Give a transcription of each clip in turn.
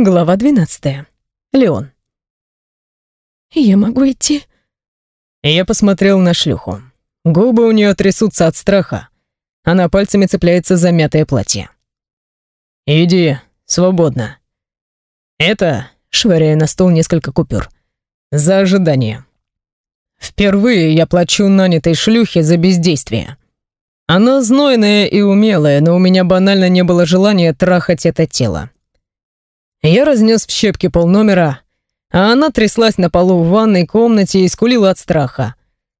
Глава 12. Леон. «Я могу идти?» Я посмотрел на шлюху. Губы у нее трясутся от страха. Она пальцами цепляется за мятое платье. «Иди, свободно». «Это...» — швыряя на стол несколько купюр. «За ожидание». «Впервые я плачу нанятой шлюхе за бездействие». Она знойная и умелая, но у меня банально не было желания трахать это тело. Я разнес в щепки полномера, а она тряслась на полу в ванной комнате и скулила от страха,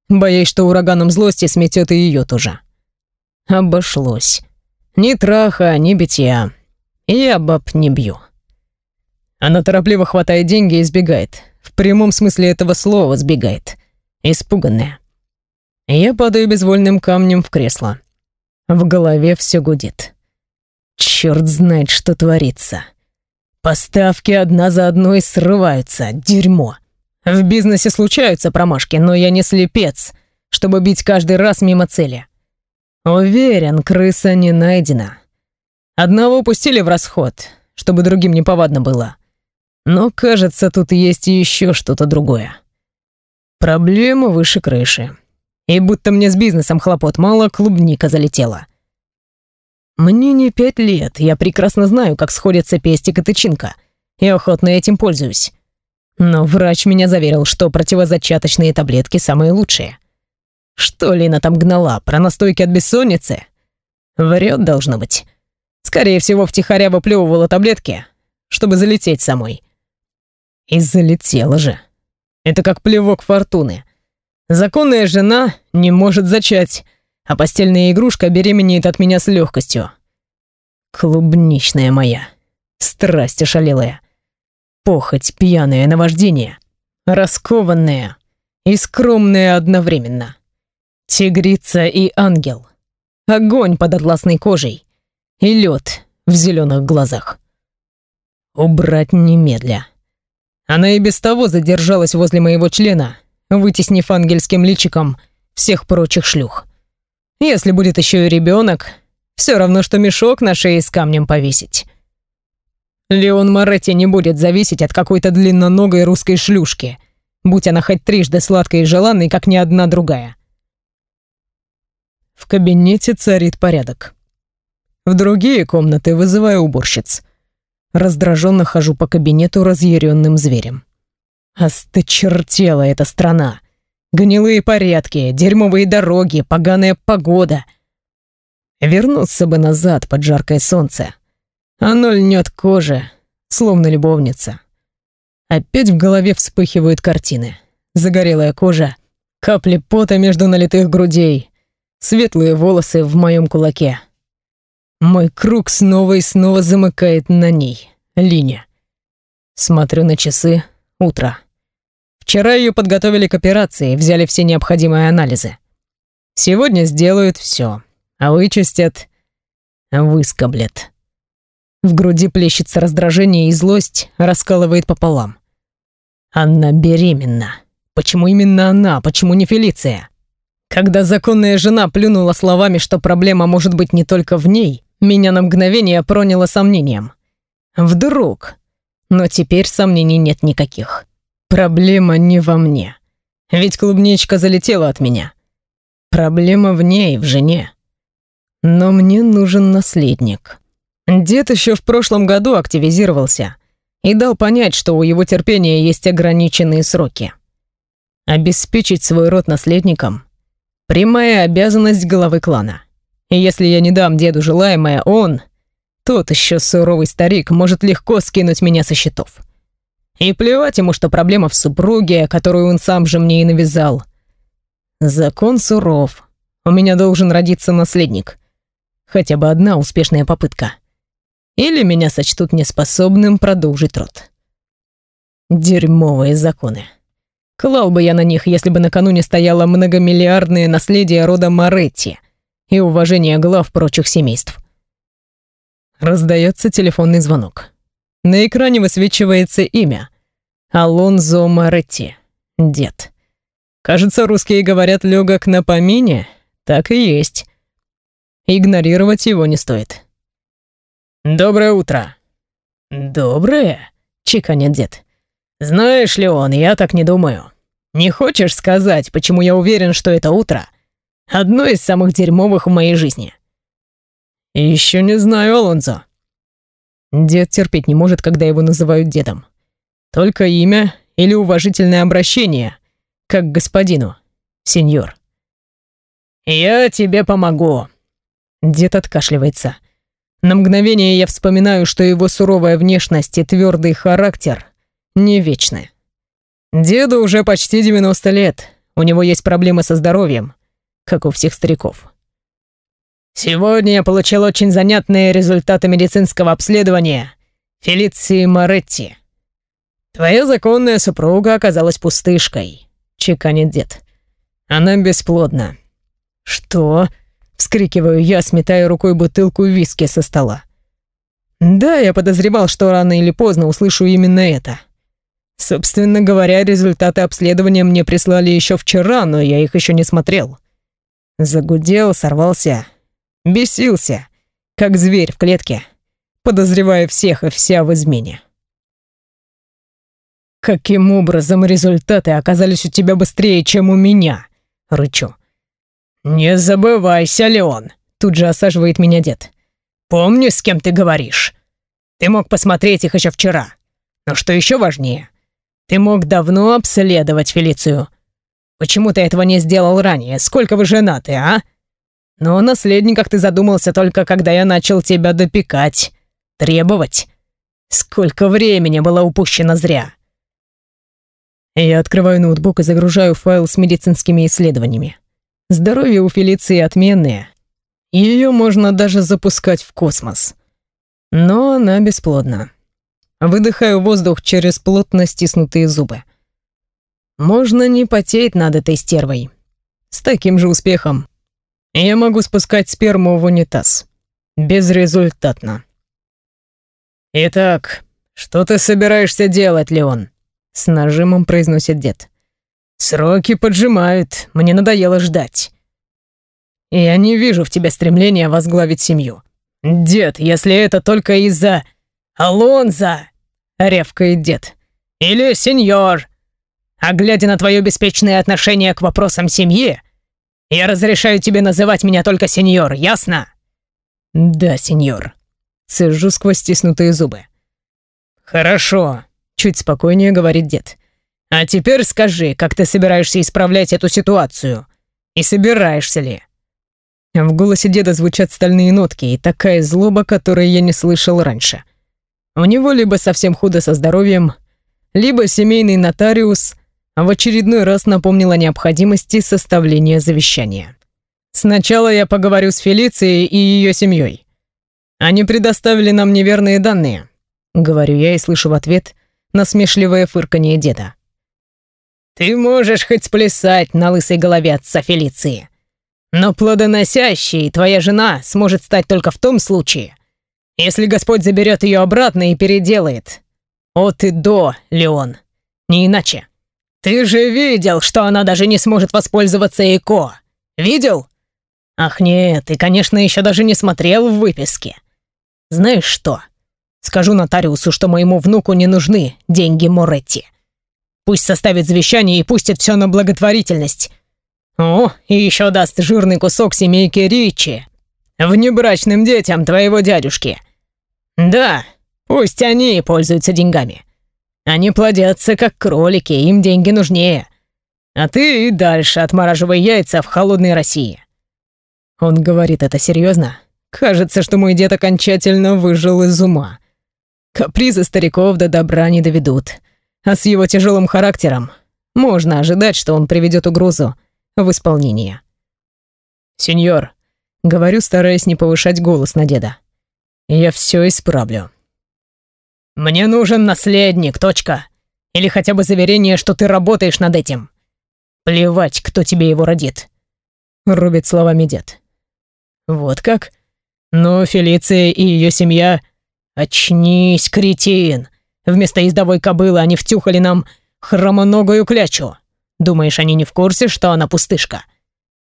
боясь, что ураганом злости сметет и ее тоже. Обошлось. Ни траха, ни битья. Я баб не бью. Она торопливо хватает деньги и сбегает. В прямом смысле этого слова сбегает. Испуганная. Я падаю безвольным камнем в кресло. В голове все гудит. Черт знает, что творится. Поставки одна за одной срываются. Дерьмо. В бизнесе случаются промашки, но я не слепец, чтобы бить каждый раз мимо цели. Уверен, крыса не найдена. Одного упустили в расход, чтобы другим не повадно было. Но, кажется, тут есть еще что-то другое. Проблема выше крыши. И будто мне с бизнесом хлопот мало, клубника залетела. Мне не пять лет, я прекрасно знаю, как сходятся пестик и тычинка, и охотно этим пользуюсь. Но врач меня заверил, что противозачаточные таблетки самые лучшие. Что Лина там гнала, про настойки от бессонницы? Врет, должно быть. Скорее всего, втихаря выплевывала таблетки, чтобы залететь самой. И залетела же. Это как плевок фортуны. Законная жена не может зачать, а постельная игрушка беременеет от меня с легкостью. Клубничная моя, страсть ошалелая, похоть, пьяное наваждение, раскованная и скромная одновременно. Тигрица и ангел, огонь под атласной кожей и лед в зеленых глазах. Убрать немедля. Она и без того задержалась возле моего члена, вытеснив ангельским личиком всех прочих шлюх. Если будет еще и ребенок, все равно, что мешок на шее с камнем повесить. Леон Моретти не будет зависеть от какой-то длинноногой русской шлюшки, будь она хоть трижды сладкой и желанной, как ни одна другая. В кабинете царит порядок. В другие комнаты вызываю уборщиц. Раздраженно хожу по кабинету разъяренным зверем. Осточертела эта страна. Гнилые порядки, дерьмовые дороги, поганая погода. Вернуться бы назад под жаркое солнце. Оно льнет коже, словно любовница. Опять в голове вспыхивают картины. Загорелая кожа, капли пота между налитых грудей, светлые волосы в моем кулаке. Мой круг снова и снова замыкает на ней, линия. Смотрю на часы, утро. Вчера ее подготовили к операции, взяли все необходимые анализы. Сегодня сделают все, а вычистят, выскоблят. В груди плещется раздражение и злость раскалывает пополам. Она беременна. Почему именно она? Почему не Фелиция? Когда законная жена плюнула словами, что проблема может быть не только в ней, меня на мгновение проняло сомнением. Вдруг. Но теперь сомнений нет никаких. Проблема не во мне. Ведь клубничка залетела от меня. Проблема в ней, в жене. Но мне нужен наследник. Дед еще в прошлом году активизировался и дал понять, что у его терпения есть ограниченные сроки. Обеспечить свой род наследником — прямая обязанность главы клана. И если я не дам деду желаемое, он, тот еще суровый старик, может легко скинуть меня со счетов. И плевать ему, что проблема в супруге, которую он сам же мне и навязал. Закон суров. У меня должен родиться наследник. Хотя бы одна успешная попытка. Или меня сочтут неспособным продолжить род. Дерьмовые законы. Клал бы я на них, если бы накануне стояло многомиллиардное наследие рода Моретти и уважение глав прочих семейств. Раздается телефонный звонок. На экране высвечивается имя. Алонзо Моретти. Дед. Кажется, русские говорят легок на помине. Так и есть. Игнорировать его не стоит. «Доброе утро». «Доброе?» — чеканит дед. «Знаешь ли он, я так не думаю. Не хочешь сказать, почему я уверен, что это утро одно из самых дерьмовых в моей жизни?» «Еще не знаю, Алонзо». Дед терпеть не может, когда его называют дедом. Только имя или уважительное обращение, как к господину, сеньор. «Я тебе помогу». Дед откашливается. На мгновение я вспоминаю, что его суровая внешность и твердый характер не вечны. Деду уже почти 90 лет, у него есть проблемы со здоровьем, как у всех стариков. Сегодня я получил очень занятные результаты медицинского обследования Фелиции Моретти. Твоя законная супруга оказалась пустышкой, чеканит дед. Она бесплодна. Что? Вскрикиваю я, сметая рукой бутылку виски со стола. Да, я подозревал, что рано или поздно услышу именно это. Собственно говоря, результаты обследования мне прислали еще вчера, но я их еще не смотрел. Загудел, сорвался, бесился, как зверь в клетке, подозревая всех и вся в измене. «Каким образом результаты оказались у тебя быстрее, чем у меня?» — рычу. «Не забывайся, Леон!» — тут же осаживает меня дед. «Помни, с кем ты говоришь. Ты мог посмотреть их еще вчера. Но что еще важнее, ты мог давно обследовать Фелицию. Почему ты этого не сделал ранее? Сколько вы женаты, а? Но о наследниках ты задумался только, когда я начал тебя допекать, требовать. Сколько времени было упущено зря!» Я открываю ноутбук и загружаю файл с медицинскими исследованиями. Здоровье у Фелиции отменное. Ее можно даже запускать в космос. Но она бесплодна. Выдыхаю воздух через плотно стиснутые зубы. Можно не потеть над этой стервой. С таким же успехом. Я могу спускать сперму в унитаз. Безрезультатно. «Итак, что ты собираешься делать, Леон?» С нажимом произносит дед. Сроки поджимают, мне надоело ждать. Я не вижу в тебе стремления возглавить семью. Дед, если это только из-за Алонза, ревкает дед. Или сеньор. А глядя на твое беспечное отношение к вопросам семьи, я разрешаю тебе называть меня только сеньор, ясно? Да, сеньор. Цежу сквозь стиснутые зубы. Хорошо, чуть спокойнее говорит дед. А теперь скажи, как ты собираешься исправлять эту ситуацию? И собираешься ли?» В голосе деда звучат стальные нотки и такая злоба, которой я не слышал раньше. У него либо совсем худо со здоровьем, либо семейный нотариус в очередной раз напомнил о необходимости составления завещания. «Сначала я поговорю с Фелицией и ее семьей. Они предоставили нам неверные данные», — говорю я и слышу в ответ насмешливое фырканье деда. Ты можешь хоть сплясать на лысой голове отца Фелиции. Но плодоносящей твоя жена сможет стать только в том случае, если Господь заберет ее обратно и переделает. От и до, Леон. Не иначе. Ты же видел, что она даже не сможет воспользоваться ЭКО. Видел? Ах нет, ты, конечно, еще даже не смотрел в выписке. Знаешь что? Скажу нотариусу, что моему внуку не нужны деньги Моретти. Пусть составит завещание и пустит все на благотворительность. О, и еще даст жирный кусок семейки Ричи. Внебрачным детям твоего дядюшки. Да, пусть они пользуются деньгами. Они плодятся, как кролики, им деньги нужнее. А ты и дальше отмораживай яйца в холодной России. Он говорит это серьезно. Кажется, что мой дед окончательно выжил из ума. Капризы стариков до добра не доведут а с его тяжелым характером можно ожидать, что он приведет угрозу в исполнение. «Сеньор», — говорю, стараясь не повышать голос на деда, — «я все исправлю». «Мне нужен наследник, точка. Или хотя бы заверение, что ты работаешь над этим. Плевать, кто тебе его родит», — рубит словами дед. «Вот как? Но Фелиция и ее семья...» «Очнись, кретин!» Вместо ездовой кобылы они втюхали нам хромоногую клячу. Думаешь, они не в курсе, что она пустышка?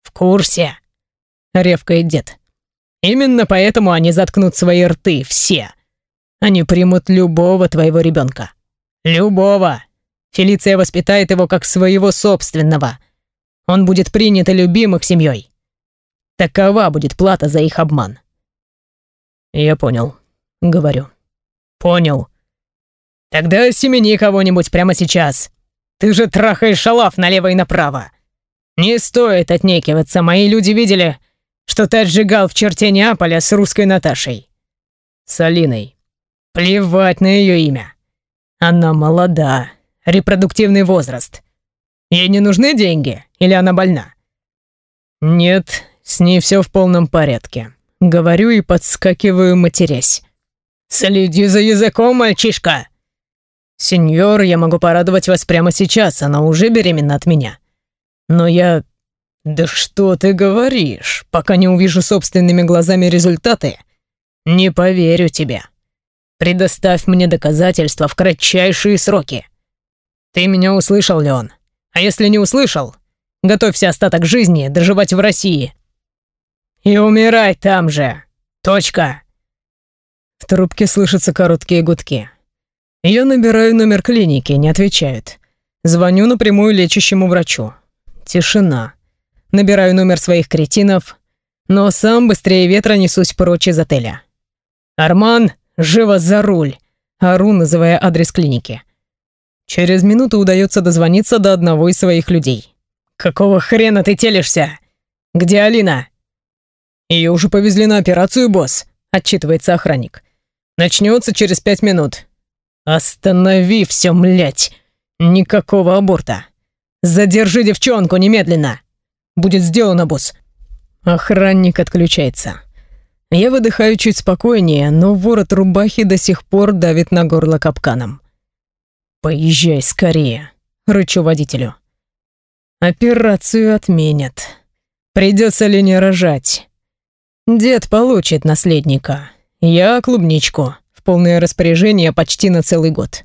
В курсе, ревкает дед. Именно поэтому они заткнут свои рты все. Они примут любого твоего ребенка. Любого. Фелиция воспитает его как своего собственного. Он будет принят и любим их семьей. Такова будет плата за их обман. Я понял. Говорю. Понял. Тогда семени кого-нибудь прямо сейчас. Ты же трахаешь шалав налево и направо. Не стоит отнекиваться, мои люди видели, что ты отжигал в черте Неаполя с русской Наташей. С Алиной. Плевать на ее имя. Она молода, репродуктивный возраст. Ей не нужны деньги или она больна? Нет, с ней все в полном порядке. Говорю и подскакиваю, матерясь. «Следи за языком, мальчишка!» «Сеньор, я могу порадовать вас прямо сейчас, она уже беременна от меня. Но я... Да что ты говоришь? Пока не увижу собственными глазами результаты, не поверю тебе. Предоставь мне доказательства в кратчайшие сроки. Ты меня услышал, Леон? А если не услышал, готовься остаток жизни доживать в России. И умирай там же. Точка. В трубке слышатся короткие гудки. Я набираю номер клиники, не отвечают. Звоню напрямую лечащему врачу. Тишина. Набираю номер своих кретинов, но сам быстрее ветра несусь прочь из отеля. «Арман, живо за руль!» Ору, называя адрес клиники. Через минуту удается дозвониться до одного из своих людей. «Какого хрена ты телишься? Где Алина?» «Ее уже повезли на операцию, босс», — отчитывается охранник. «Начнется через пять минут. «Останови все, млять! Никакого аборта! Задержи девчонку немедленно! Будет сделано, босс!» Охранник отключается. Я выдыхаю чуть спокойнее, но ворот рубахи до сих пор давит на горло капканом. «Поезжай скорее», — рычу водителю. «Операцию отменят. Придется ли не рожать? Дед получит наследника. Я клубничку полное распоряжение почти на целый год.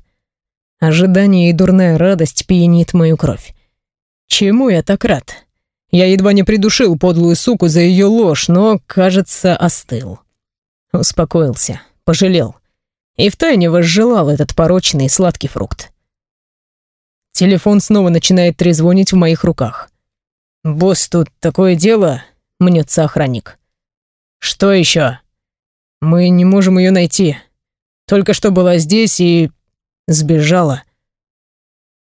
Ожидание и дурная радость пьянит мою кровь. Чему я так рад? Я едва не придушил подлую суку за ее ложь, но, кажется, остыл. Успокоился, пожалел. И втайне возжелал этот порочный сладкий фрукт. Телефон снова начинает трезвонить в моих руках. «Босс, тут такое дело», — мнется охранник. «Что еще?» «Мы не можем ее найти. Только что была здесь и... сбежала.